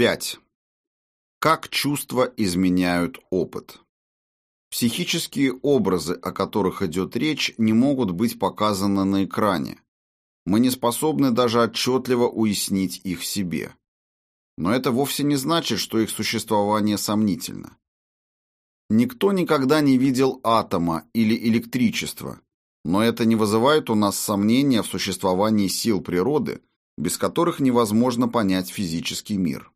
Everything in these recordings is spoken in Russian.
5. Как чувства изменяют опыт? Психические образы, о которых идет речь, не могут быть показаны на экране. Мы не способны даже отчетливо уяснить их себе. Но это вовсе не значит, что их существование сомнительно. Никто никогда не видел атома или электричества, но это не вызывает у нас сомнения в существовании сил природы, без которых невозможно понять физический мир.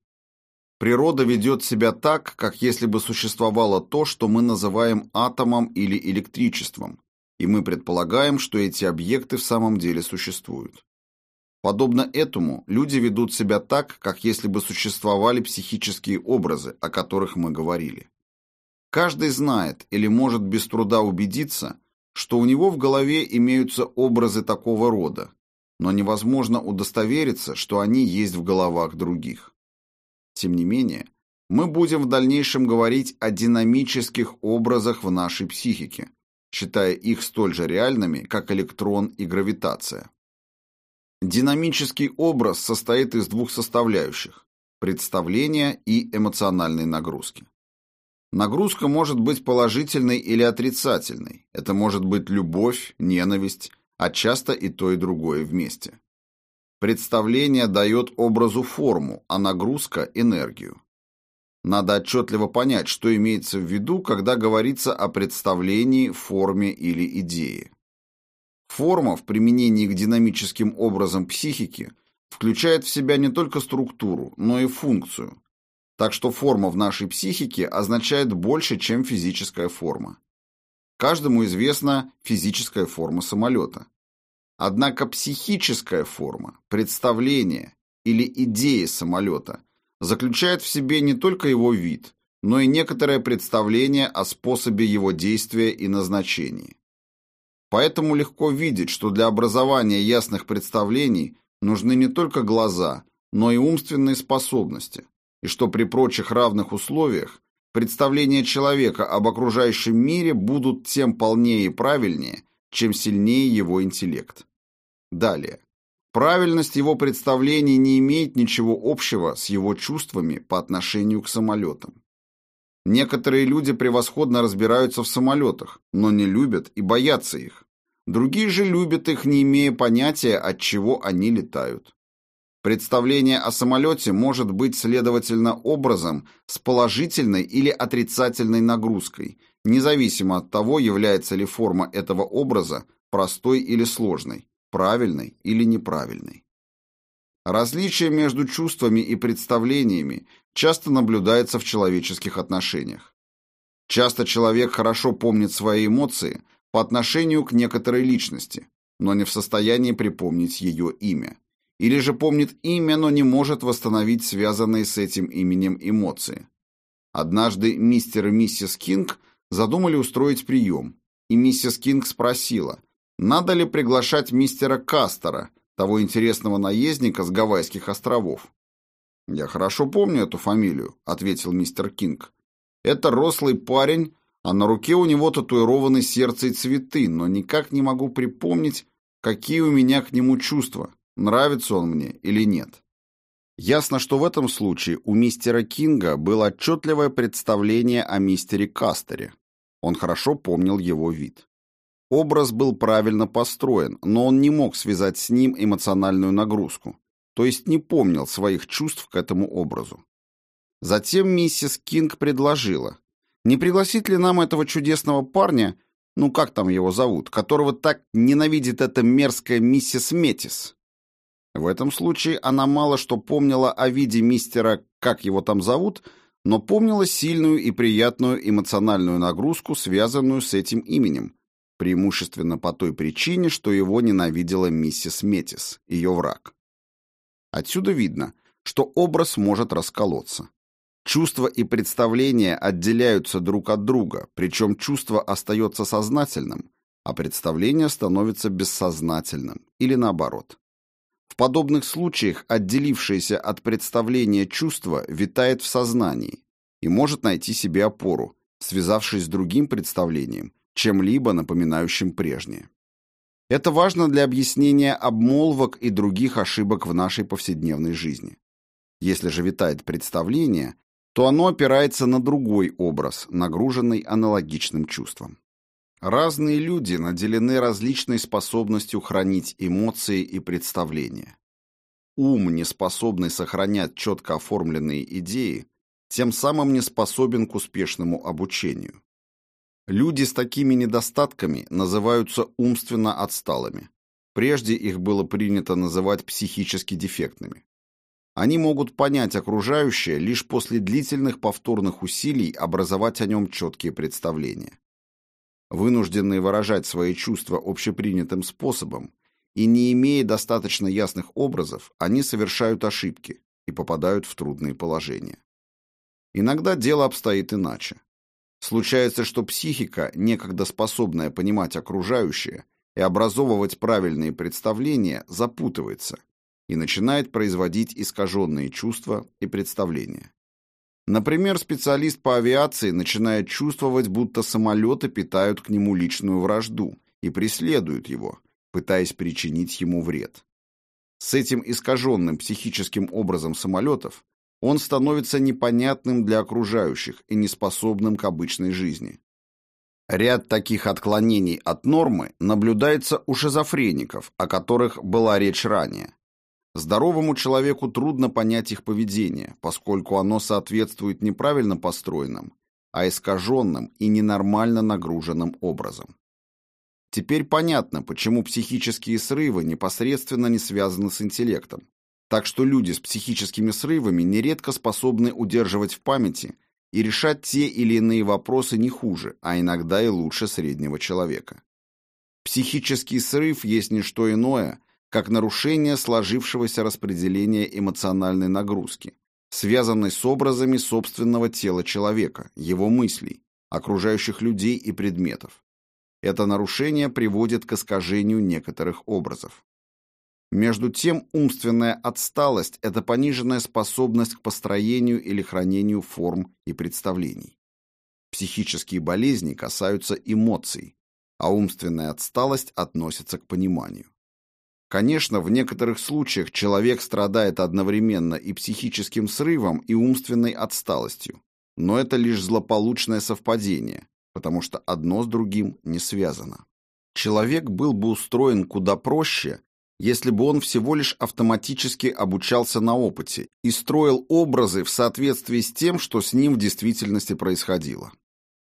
Природа ведет себя так, как если бы существовало то, что мы называем атомом или электричеством, и мы предполагаем, что эти объекты в самом деле существуют. Подобно этому, люди ведут себя так, как если бы существовали психические образы, о которых мы говорили. Каждый знает или может без труда убедиться, что у него в голове имеются образы такого рода, но невозможно удостовериться, что они есть в головах других. Тем не менее, мы будем в дальнейшем говорить о динамических образах в нашей психике, считая их столь же реальными, как электрон и гравитация. Динамический образ состоит из двух составляющих – представления и эмоциональной нагрузки. Нагрузка может быть положительной или отрицательной. Это может быть любовь, ненависть, а часто и то, и другое вместе. Представление дает образу форму, а нагрузка – энергию. Надо отчетливо понять, что имеется в виду, когда говорится о представлении, форме или идее. Форма в применении к динамическим образам психики включает в себя не только структуру, но и функцию. Так что форма в нашей психике означает больше, чем физическая форма. Каждому известна физическая форма самолета. Однако психическая форма, представление или идея самолета заключает в себе не только его вид, но и некоторое представление о способе его действия и назначении. Поэтому легко видеть, что для образования ясных представлений нужны не только глаза, но и умственные способности, и что при прочих равных условиях представления человека об окружающем мире будут тем полнее и правильнее, чем сильнее его интеллект. Далее. Правильность его представлений не имеет ничего общего с его чувствами по отношению к самолетам. Некоторые люди превосходно разбираются в самолетах, но не любят и боятся их. Другие же любят их, не имея понятия, от чего они летают. Представление о самолете может быть, следовательно, образом с положительной или отрицательной нагрузкой, независимо от того, является ли форма этого образа простой или сложной, правильной или неправильной. Различие между чувствами и представлениями часто наблюдается в человеческих отношениях. Часто человек хорошо помнит свои эмоции по отношению к некоторой личности, но не в состоянии припомнить ее имя. Или же помнит имя, но не может восстановить связанные с этим именем эмоции. Однажды мистер и миссис Кинг задумали устроить прием, и миссис Кинг спросила, надо ли приглашать мистера Кастера, того интересного наездника с Гавайских островов. «Я хорошо помню эту фамилию», — ответил мистер Кинг. «Это рослый парень, а на руке у него татуированы сердце и цветы, но никак не могу припомнить, какие у меня к нему чувства, нравится он мне или нет». Ясно, что в этом случае у мистера Кинга было отчетливое представление о мистере Кастере. Он хорошо помнил его вид. Образ был правильно построен, но он не мог связать с ним эмоциональную нагрузку, то есть не помнил своих чувств к этому образу. Затем миссис Кинг предложила, не пригласить ли нам этого чудесного парня, ну как там его зовут, которого так ненавидит эта мерзкая миссис Метис? В этом случае она мало что помнила о виде мистера, как его там зовут, но помнила сильную и приятную эмоциональную нагрузку, связанную с этим именем, преимущественно по той причине, что его ненавидела миссис Метис, ее враг. Отсюда видно, что образ может расколоться. Чувства и представления отделяются друг от друга, причем чувство остается сознательным, а представление становится бессознательным, или наоборот. В подобных случаях отделившееся от представления чувство витает в сознании и может найти себе опору, связавшись с другим представлением, чем-либо напоминающим прежнее. Это важно для объяснения обмолвок и других ошибок в нашей повседневной жизни. Если же витает представление, то оно опирается на другой образ, нагруженный аналогичным чувством. Разные люди наделены различной способностью хранить эмоции и представления. Ум, не способный сохранять четко оформленные идеи, тем самым не способен к успешному обучению. Люди с такими недостатками называются умственно отсталыми. Прежде их было принято называть психически дефектными. Они могут понять окружающее лишь после длительных повторных усилий образовать о нем четкие представления. Вынужденные выражать свои чувства общепринятым способом и не имея достаточно ясных образов, они совершают ошибки и попадают в трудные положения. Иногда дело обстоит иначе. Случается, что психика, некогда способная понимать окружающее и образовывать правильные представления, запутывается и начинает производить искаженные чувства и представления. Например, специалист по авиации начинает чувствовать, будто самолеты питают к нему личную вражду и преследуют его, пытаясь причинить ему вред. С этим искаженным психическим образом самолетов он становится непонятным для окружающих и неспособным к обычной жизни. Ряд таких отклонений от нормы наблюдается у шизофреников, о которых была речь ранее. Здоровому человеку трудно понять их поведение, поскольку оно соответствует неправильно построенным, а искаженным и ненормально нагруженным образом. Теперь понятно, почему психические срывы непосредственно не связаны с интеллектом. Так что люди с психическими срывами нередко способны удерживать в памяти и решать те или иные вопросы не хуже, а иногда и лучше среднего человека. Психический срыв есть не что иное, как нарушение сложившегося распределения эмоциональной нагрузки, связанной с образами собственного тела человека, его мыслей, окружающих людей и предметов. Это нарушение приводит к искажению некоторых образов. Между тем, умственная отсталость – это пониженная способность к построению или хранению форм и представлений. Психические болезни касаются эмоций, а умственная отсталость относится к пониманию. Конечно, в некоторых случаях человек страдает одновременно и психическим срывом, и умственной отсталостью, но это лишь злополучное совпадение, потому что одно с другим не связано. Человек был бы устроен куда проще, если бы он всего лишь автоматически обучался на опыте и строил образы в соответствии с тем, что с ним в действительности происходило.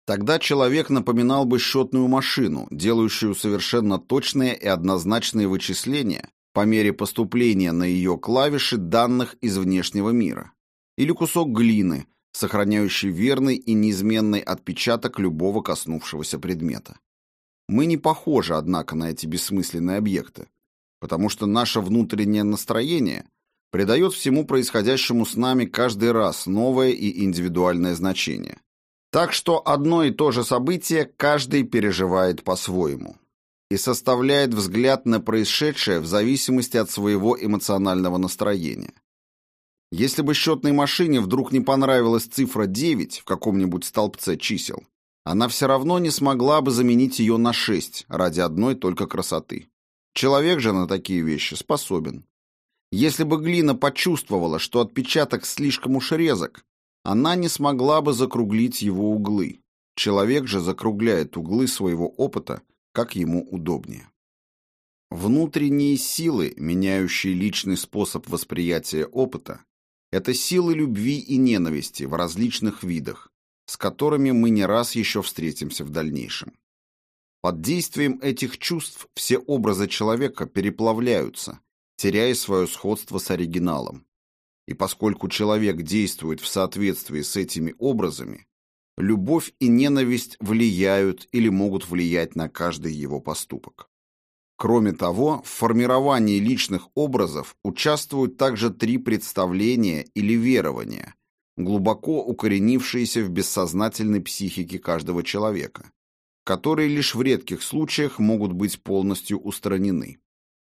Тогда человек напоминал бы счетную машину, делающую совершенно точные и однозначные вычисления по мере поступления на ее клавиши данных из внешнего мира. Или кусок глины, сохраняющий верный и неизменный отпечаток любого коснувшегося предмета. Мы не похожи, однако, на эти бессмысленные объекты, потому что наше внутреннее настроение придает всему происходящему с нами каждый раз новое и индивидуальное значение. Так что одно и то же событие каждый переживает по-своему и составляет взгляд на происшедшее в зависимости от своего эмоционального настроения. Если бы счетной машине вдруг не понравилась цифра 9 в каком-нибудь столбце чисел, она все равно не смогла бы заменить ее на 6 ради одной только красоты. Человек же на такие вещи способен. Если бы глина почувствовала, что отпечаток слишком уж резок, она не смогла бы закруглить его углы. Человек же закругляет углы своего опыта, как ему удобнее. Внутренние силы, меняющие личный способ восприятия опыта, это силы любви и ненависти в различных видах, с которыми мы не раз еще встретимся в дальнейшем. Под действием этих чувств все образы человека переплавляются, теряя свое сходство с оригиналом. И поскольку человек действует в соответствии с этими образами, любовь и ненависть влияют или могут влиять на каждый его поступок. Кроме того, в формировании личных образов участвуют также три представления или верования, глубоко укоренившиеся в бессознательной психике каждого человека, которые лишь в редких случаях могут быть полностью устранены.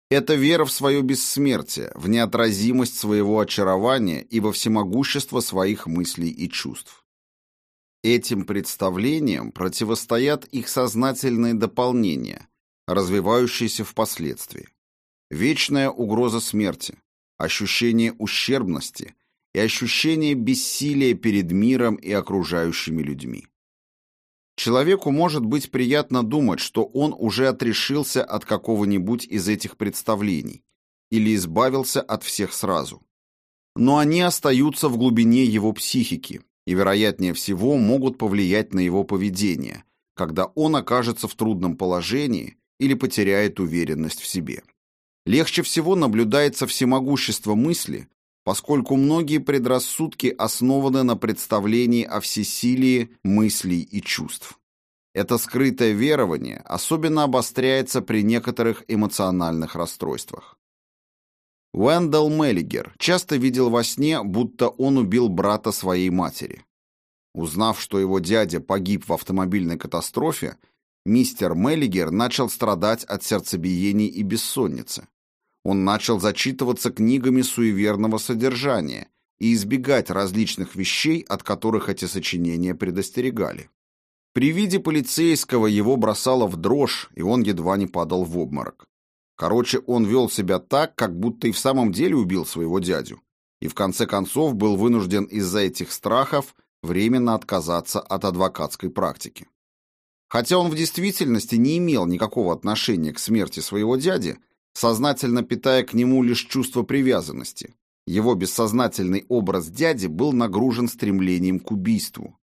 Это вера в свое бессмертие, в неотразимость своего очарования и во всемогущество своих мыслей и чувств. Этим представлениям противостоят их сознательные дополнения, развивающиеся впоследствии. Вечная угроза смерти, ощущение ущербности и ощущение бессилия перед миром и окружающими людьми. Человеку может быть приятно думать, что он уже отрешился от какого-нибудь из этих представлений или избавился от всех сразу. Но они остаются в глубине его психики и, вероятнее всего, могут повлиять на его поведение, когда он окажется в трудном положении или потеряет уверенность в себе. Легче всего наблюдается всемогущество мысли, поскольку многие предрассудки основаны на представлении о всесилии мыслей и чувств. Это скрытое верование особенно обостряется при некоторых эмоциональных расстройствах. Уэндell Меллигер часто видел во сне, будто он убил брата своей матери. Узнав, что его дядя погиб в автомобильной катастрофе, мистер Меллигер начал страдать от сердцебиений и бессонницы. Он начал зачитываться книгами суеверного содержания и избегать различных вещей, от которых эти сочинения предостерегали. При виде полицейского его бросало в дрожь, и он едва не падал в обморок. Короче, он вел себя так, как будто и в самом деле убил своего дядю, и в конце концов был вынужден из-за этих страхов временно отказаться от адвокатской практики. Хотя он в действительности не имел никакого отношения к смерти своего дяди, сознательно питая к нему лишь чувство привязанности. Его бессознательный образ дяди был нагружен стремлением к убийству.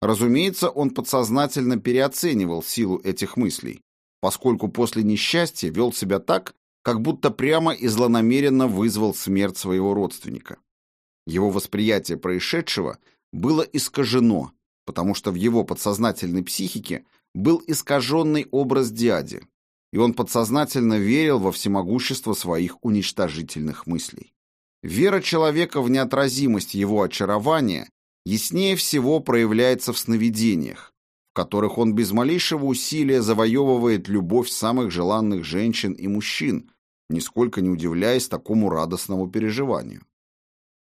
Разумеется, он подсознательно переоценивал силу этих мыслей, поскольку после несчастья вел себя так, как будто прямо и злонамеренно вызвал смерть своего родственника. Его восприятие происшедшего было искажено, потому что в его подсознательной психике был искаженный образ дяди, и он подсознательно верил во всемогущество своих уничтожительных мыслей. Вера человека в неотразимость его очарования яснее всего проявляется в сновидениях, в которых он без малейшего усилия завоевывает любовь самых желанных женщин и мужчин, нисколько не удивляясь такому радостному переживанию.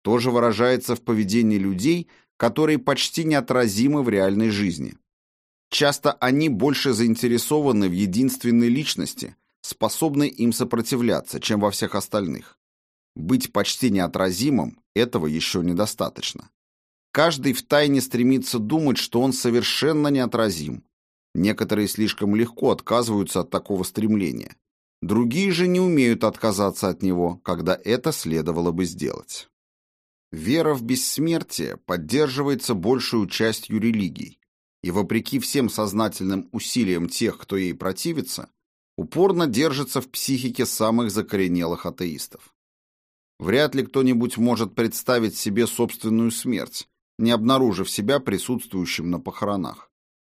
То же выражается в поведении людей, которые почти неотразимы в реальной жизни – Часто они больше заинтересованы в единственной личности, способной им сопротивляться, чем во всех остальных. Быть почти неотразимым – этого еще недостаточно. Каждый втайне стремится думать, что он совершенно неотразим. Некоторые слишком легко отказываются от такого стремления. Другие же не умеют отказаться от него, когда это следовало бы сделать. Вера в бессмертие поддерживается большую частью религий, и, вопреки всем сознательным усилиям тех, кто ей противится, упорно держится в психике самых закоренелых атеистов. Вряд ли кто-нибудь может представить себе собственную смерть, не обнаружив себя присутствующим на похоронах.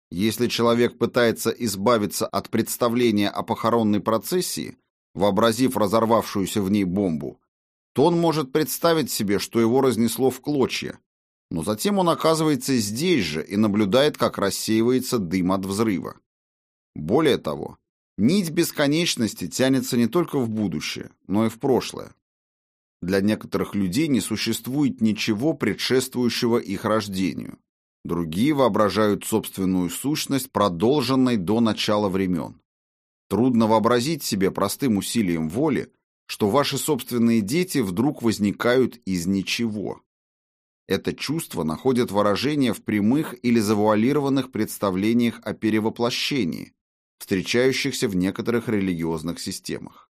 Если человек пытается избавиться от представления о похоронной процессии, вообразив разорвавшуюся в ней бомбу, то он может представить себе, что его разнесло в клочья, но затем он оказывается здесь же и наблюдает, как рассеивается дым от взрыва. Более того, нить бесконечности тянется не только в будущее, но и в прошлое. Для некоторых людей не существует ничего предшествующего их рождению. Другие воображают собственную сущность, продолженной до начала времен. Трудно вообразить себе простым усилием воли, что ваши собственные дети вдруг возникают из ничего. Это чувство находит выражение в прямых или завуалированных представлениях о перевоплощении, встречающихся в некоторых религиозных системах.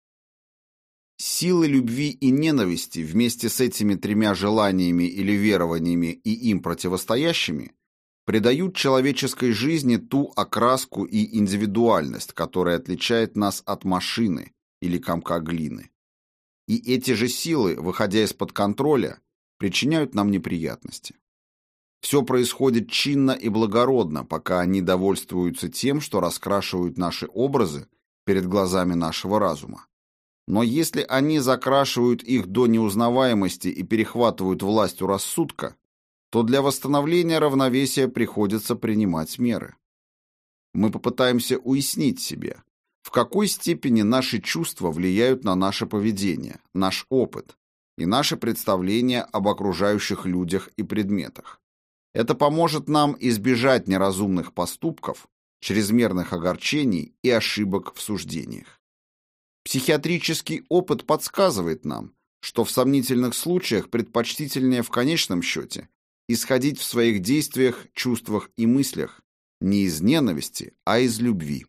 Силы любви и ненависти вместе с этими тремя желаниями или верованиями и им противостоящими придают человеческой жизни ту окраску и индивидуальность, которая отличает нас от машины или комка глины. И эти же силы, выходя из-под контроля, причиняют нам неприятности. Все происходит чинно и благородно, пока они довольствуются тем, что раскрашивают наши образы перед глазами нашего разума. Но если они закрашивают их до неузнаваемости и перехватывают власть у рассудка, то для восстановления равновесия приходится принимать меры. Мы попытаемся уяснить себе, в какой степени наши чувства влияют на наше поведение, наш опыт, и наше представление об окружающих людях и предметах. Это поможет нам избежать неразумных поступков, чрезмерных огорчений и ошибок в суждениях. Психиатрический опыт подсказывает нам, что в сомнительных случаях предпочтительнее в конечном счете исходить в своих действиях, чувствах и мыслях не из ненависти, а из любви.